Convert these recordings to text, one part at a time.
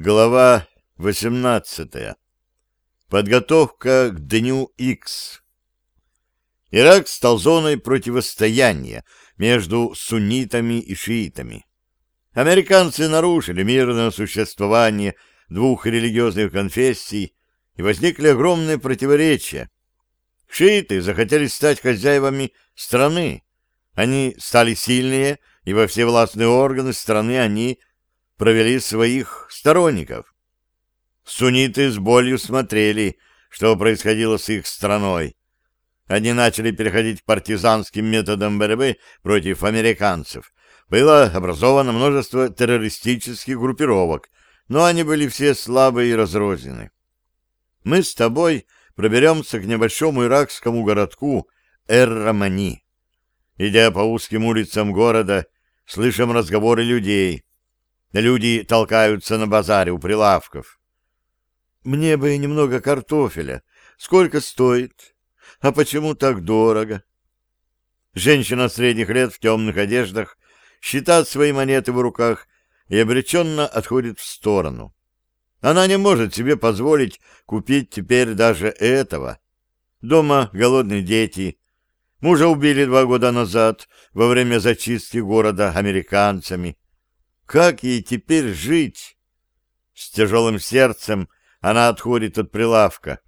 Глава 18. Подготовка к Дню X. Ирак стал зоной противостояния между суннитами и шиитами. Американцы нарушили мирное существование двух религиозных конфессий, и возникли огромные противоречия. Шииты захотели стать хозяевами страны. Они стали сильнее, и во все властные органы страны они провели своих сторонников. Сунниты с болью смотрели, что происходило с их страной. Они начали переходить к партизанским методам борьбы против американцев. Было образовано множество террористических группировок, но они были все слабые и разрознены. Мы с тобой проберемся к небольшому иракскому городку Эр-Рамани. Идя по узким улицам города, слышим разговоры людей — Люди толкаются на базаре у прилавков. Мне бы немного картофеля. Сколько стоит? А почему так дорого? Женщина средних лет в темных одеждах считает свои монеты в руках и обреченно отходит в сторону. Она не может себе позволить купить теперь даже этого. Дома голодные дети. Мужа убили два года назад во время зачистки города американцами. Как ей теперь жить? С тяжелым сердцем она отходит от прилавка.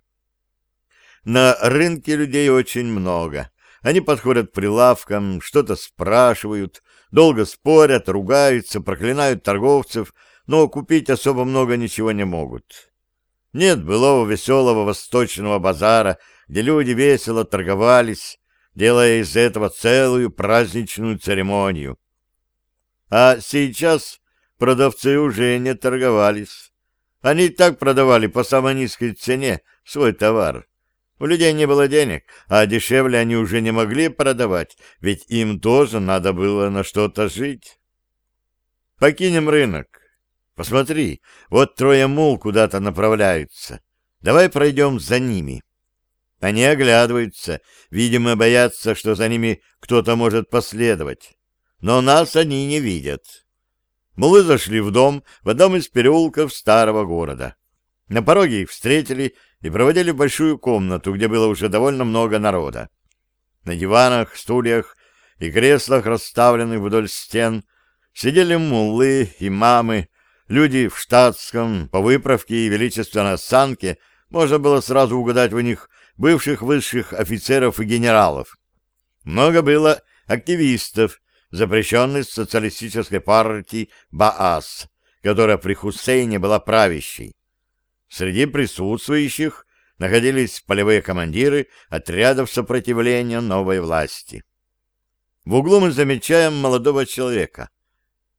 На рынке людей очень много. Они подходят к прилавкам, что-то спрашивают, долго спорят, ругаются, проклинают торговцев, но купить особо много ничего не могут. Нет былого веселого восточного базара, где люди весело торговались, делая из этого целую праздничную церемонию. А сейчас продавцы уже не торговались. Они и так продавали по самой низкой цене свой товар. У людей не было денег, а дешевле они уже не могли продавать, ведь им тоже надо было на что-то жить. Покинем рынок. Посмотри, вот трое мул куда-то направляются. Давай пройдем за ними. Они оглядываются, видимо, боятся, что за ними кто-то может последовать но нас они не видят. Мы зашли в дом в одном из переулков старого города. На пороге их встретили и проводили в большую комнату, где было уже довольно много народа. На диванах, стульях и креслах, расставленных вдоль стен, сидели муллы, имамы, люди в штатском, по выправке и величественной осанке, можно было сразу угадать в них бывших высших офицеров и генералов. Много было активистов, запрещенный социалистической партией Баас, которая при Хусейне была правящей. Среди присутствующих находились полевые командиры отрядов сопротивления новой власти. В углу мы замечаем молодого человека.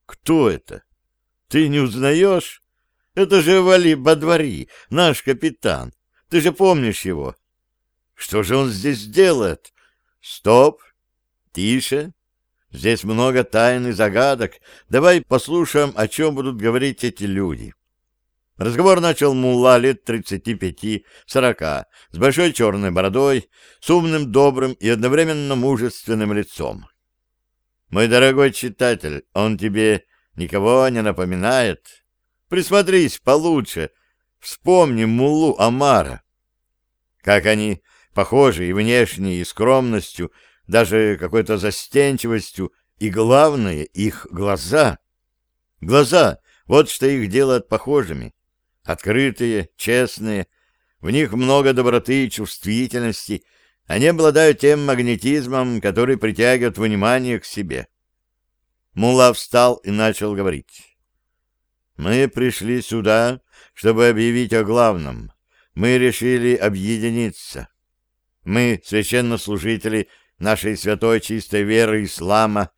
Кто это? Ты не узнаешь? Это же Вали Бадвари, наш капитан. Ты же помнишь его. Что же он здесь делает? Стоп! Тише! Здесь много тайн и загадок. Давай послушаем, о чем будут говорить эти люди. Разговор начал мулла лет тридцати пяти-сорока, с большой черной бородой, с умным, добрым и одновременно мужественным лицом. Мой дорогой читатель, он тебе никого не напоминает? Присмотрись получше, вспомни муллу Амара. Как они похожи и внешне, и скромностью, даже какой-то застенчивостью, и главное — их глаза. Глаза — вот что их делает похожими. Открытые, честные, в них много доброты и чувствительности, они обладают тем магнетизмом, который притягивает внимание к себе. Мула встал и начал говорить. «Мы пришли сюда, чтобы объявить о главном. Мы решили объединиться. Мы, священнослужители нашей святой чистой веры ислама,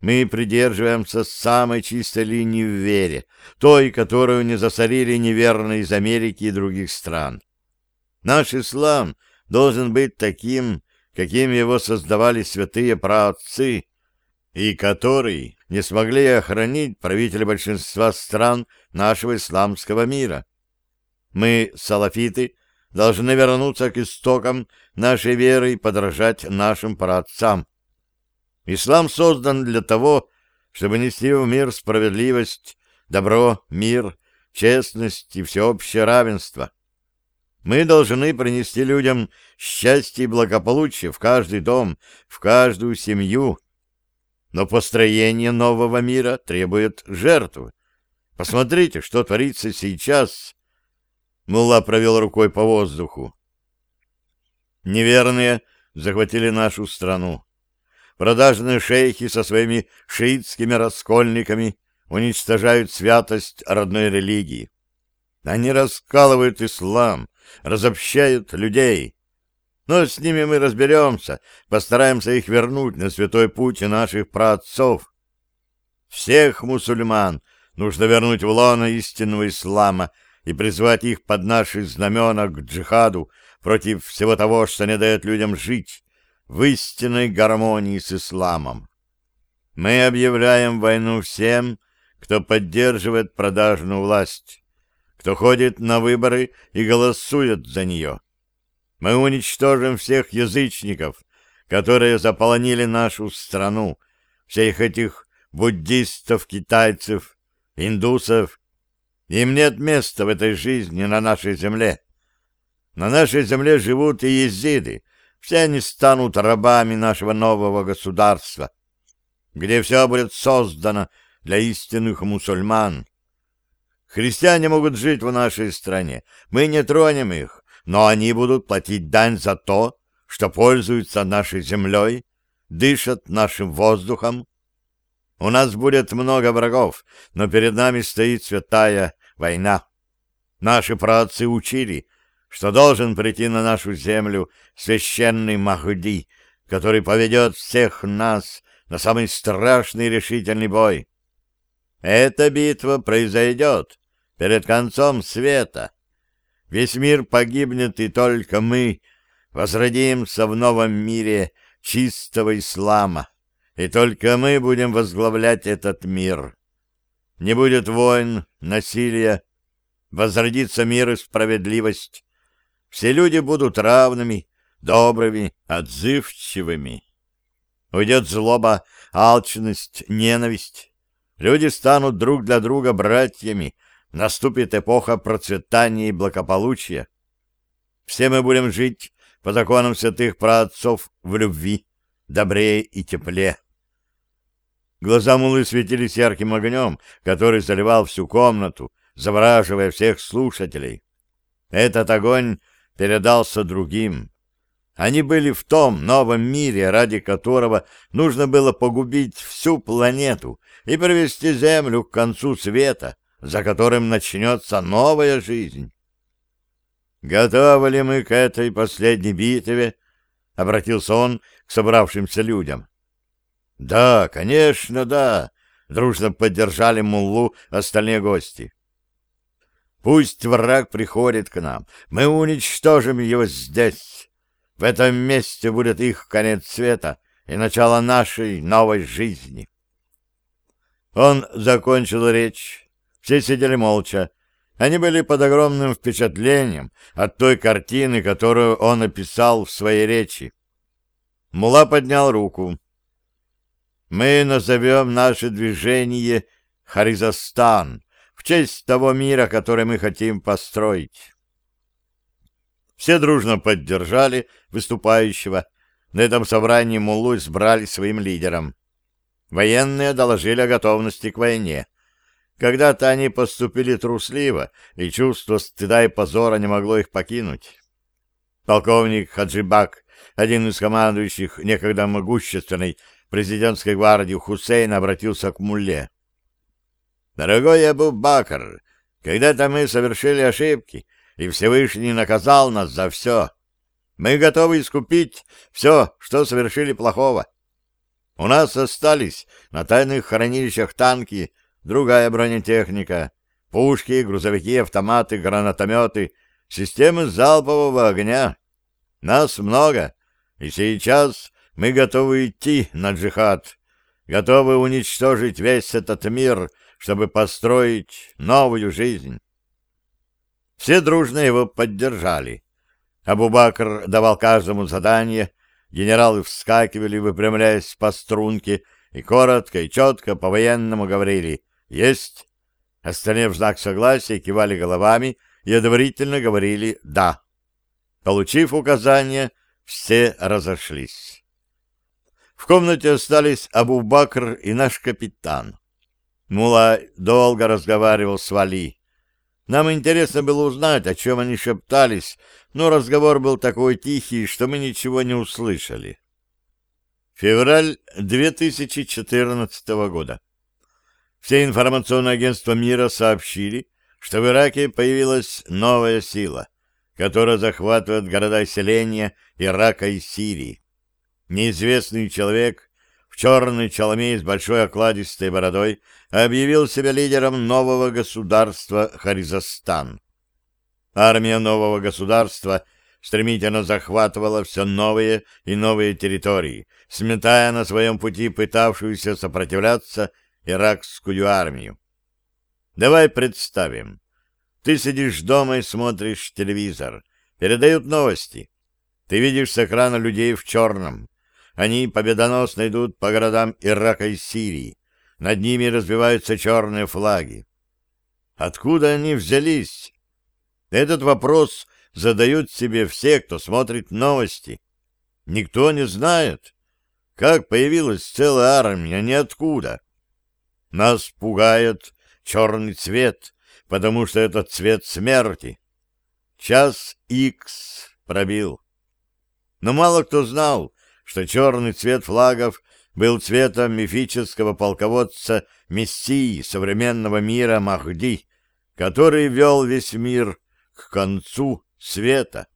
мы придерживаемся самой чистой линии в вере, той, которую не засорили неверные из Америки и других стран. Наш ислам должен быть таким, каким его создавали святые праотцы, и который не смогли охранить правители большинства стран нашего исламского мира. Мы, салафиты, должны вернуться к истокам нашей веры и подражать нашим праотцам. Ислам создан для того, чтобы нести в мир справедливость, добро, мир, честность и всеобщее равенство. Мы должны принести людям счастье и благополучие в каждый дом, в каждую семью. Но построение нового мира требует жертв. Посмотрите, что творится сейчас. Мулла провел рукой по воздуху. Неверные захватили нашу страну. Продажные шейхи со своими шиитскими раскольниками уничтожают святость родной религии. Они раскалывают ислам, разобщают людей. Но с ними мы разберемся, постараемся их вернуть на святой путь наших праотцов. Всех мусульман нужно вернуть в лоно истинного ислама и призвать их под наши знамена к джихаду против всего того, что не дает людям жить в истинной гармонии с исламом. Мы объявляем войну всем, кто поддерживает продажную власть, кто ходит на выборы и голосует за нее. Мы уничтожим всех язычников, которые заполонили нашу страну, всех этих буддистов, китайцев, индусов. Им нет места в этой жизни на нашей земле. На нашей земле живут и езиды, все они станут рабами нашего нового государства, где все будет создано для истинных мусульман. Христиане могут жить в нашей стране, мы не тронем их, но они будут платить дань за то, что пользуются нашей землей, дышат нашим воздухом. У нас будет много врагов, но перед нами стоит святая война. Наши праотцы учили, что должен прийти на нашу землю священный Махди, который поведет всех нас на самый страшный решительный бой. Эта битва произойдет перед концом света. Весь мир погибнет, и только мы возродимся в новом мире чистого ислама, и только мы будем возглавлять этот мир. Не будет войн, насилия, возродится мир и справедливость. Все люди будут равными, добрыми, отзывчивыми. Уйдет злоба, алчность, ненависть. Люди станут друг для друга братьями, наступит эпоха процветания и благополучия. Все мы будем жить по законам святых праотцов в любви, добре и тепле. Глаза Мулы светились ярким огнем, который заливал всю комнату, завораживая всех слушателей. Этот огонь передался другим. Они были в том новом мире, ради которого нужно было погубить всю планету и привести Землю к концу света, за которым начнется новая жизнь. «Готовы ли мы к этой последней битве?» — обратился он к собравшимся людям. «Да, конечно, да!» — дружно поддержали Муллу остальные гости. «Пусть враг приходит к нам, мы уничтожим его здесь!» В этом месте будет их конец света и начало нашей новой жизни. Он закончил речь. Все сидели молча. Они были под огромным впечатлением от той картины, которую он описал в своей речи. Мула поднял руку. «Мы назовем наше движение Харизостан в честь того мира, который мы хотим построить». Все дружно поддержали выступающего. На этом собрании Муллу избрали своим лидером. Военные доложили о готовности к войне. Когда-то они поступили трусливо, и чувство стыда и позора не могло их покинуть. Полковник Хаджибак, один из командующих некогда могущественной президентской гвардии Хусейн, обратился к Мулле. «Дорогой Абу Бакр, когда-то мы совершили ошибки, и Всевышний наказал нас за все. Мы готовы искупить все, что совершили плохого. У нас остались на тайных хранилищах танки, другая бронетехника, пушки, грузовики, автоматы, гранатометы, системы залпового огня. Нас много, и сейчас мы готовы идти на джихад, готовы уничтожить весь этот мир, чтобы построить новую жизнь. Все дружно его поддержали. Абубакр давал каждому задание, генералы вскакивали, выпрямляясь по струнке, и коротко и четко по-военному говорили «Есть!». Остальные в знак согласия кивали головами и одобрительно говорили «да». Получив указание, все разошлись. В комнате остались Абу-Бакр и наш капитан. Мула долго разговаривал с Вали. Нам интересно было узнать, о чем они шептались, но разговор был такой тихий, что мы ничего не услышали. Февраль 2014 года. Все информационные агентства мира сообщили, что в Ираке появилась новая сила, которая захватывает города и селения Ирака и Сирии. Неизвестный человек в черной чалме с большой окладистой бородой объявил себя лидером нового государства Харизостан. Армия нового государства стремительно захватывала все новые и новые территории, сметая на своем пути пытавшуюся сопротивляться иракскую армию. Давай представим. Ты сидишь дома и смотришь телевизор. Передают новости. Ты видишь с экрана людей в черном. Они победоносно идут по городам Ирака и Сирии. Над ними развиваются черные флаги. Откуда они взялись? Этот вопрос задают себе все, кто смотрит новости. Никто не знает, как появилась целая армия, ниоткуда. Нас пугает черный цвет, потому что это цвет смерти. Час Икс пробил. Но мало кто знал, что черный цвет флагов был цветом мифического полководца Мессии современного мира Махди, который вел весь мир к концу света.